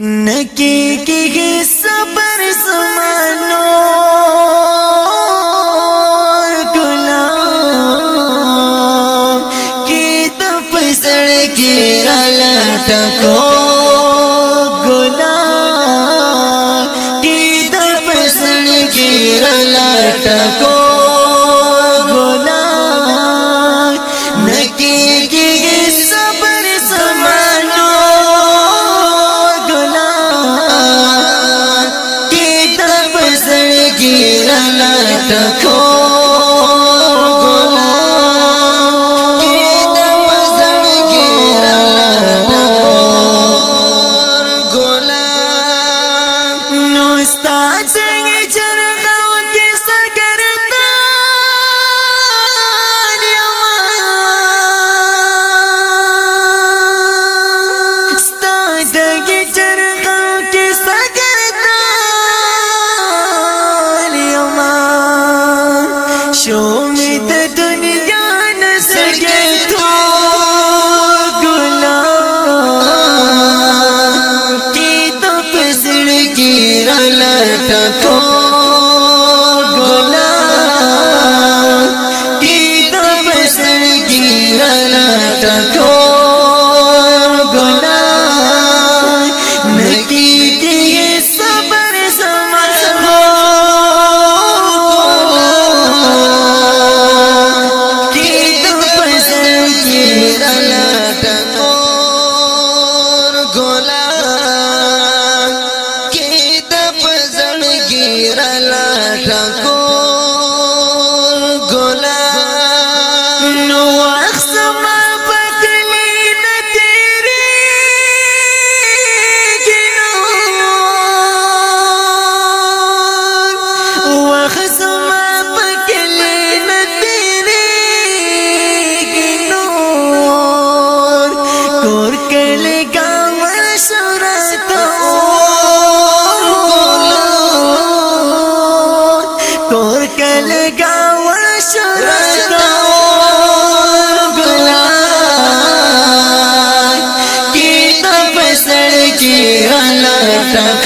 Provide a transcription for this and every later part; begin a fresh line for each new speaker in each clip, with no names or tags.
نکی کی صبر زمانو ګلا کی د پسړ کی لټکو ګلا کی د پسړ کی لټکو یو جنت ټول Santa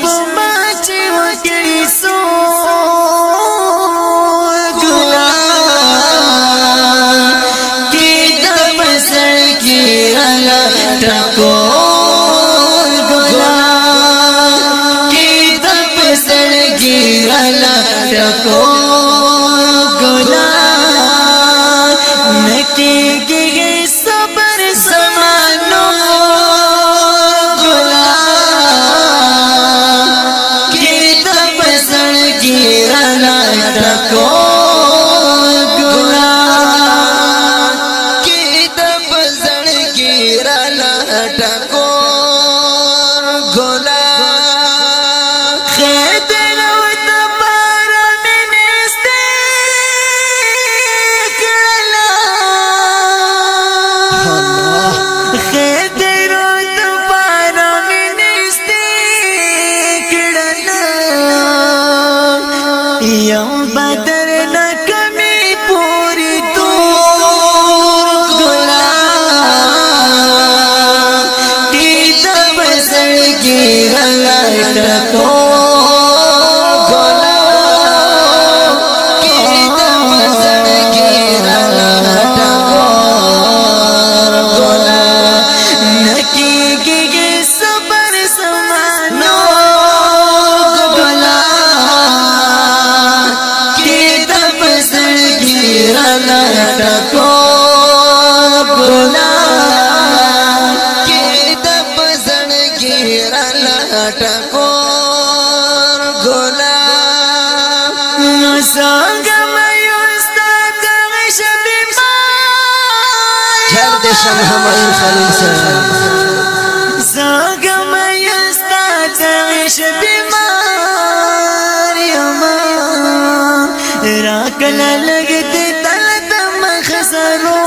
په ما چې وګړي سو ګلا کې د بسر کې الله ټکو con la
چر دې شم خلیل سره
څنګه مې استاد شبي ما یم را کله لګته تل د مخ سرو